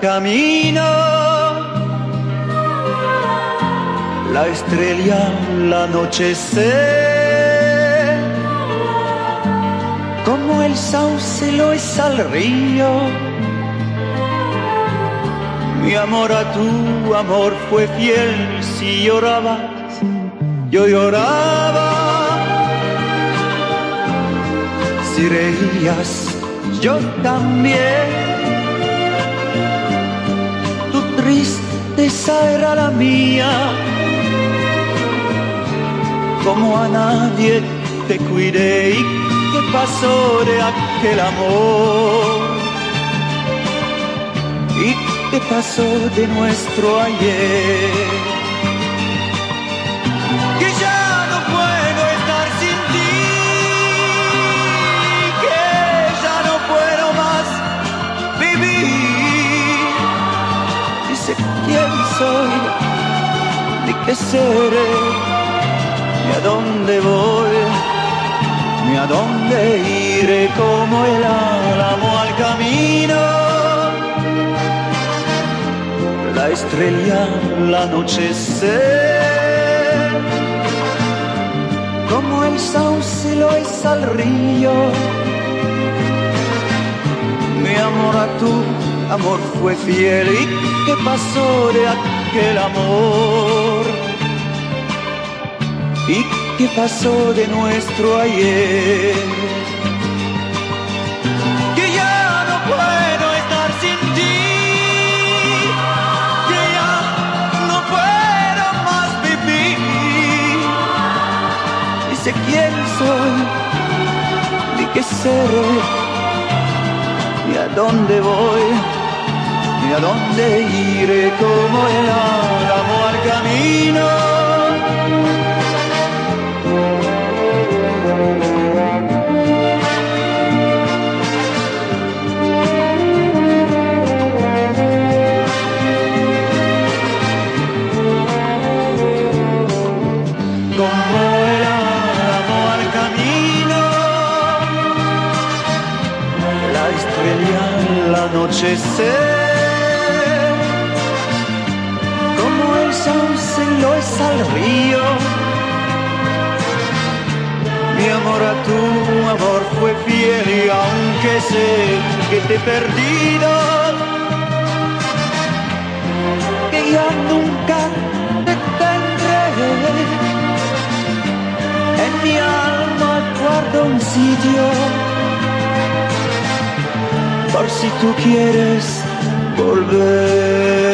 camino. La estrella, la noche como el sauce lo es al río. Mi amor a tu amor fue fiel, si llorabas, yo lloraba. Si reías, yo también tristeza era la mía. Como a nadie te cuidé y qué pasó de aquel amor. ¿Y qué pasó de nuestro ayer? Qué seré, ni a dónde voy, ni a dónde iré como el álamo al camino. La estrella, la noche como el sauce lo es al río. Mi amor a tu amor fue fiel. Y qué pasó de aquel amor y qué pasó de nuestro ayer. Que ya no puedo estar sin ti, que ya no puedo más vivir. Y sé quién soy, ni qué seré, ni a dónde voy y a dónde iré como el álamo al camino. La estrella la noche se lo es al río. Mi amor a tu amor fue fiel y aunque sé que te he perdido, que ya nunca te tendré. En mi alma guardo un sitio por si tú quieres volver.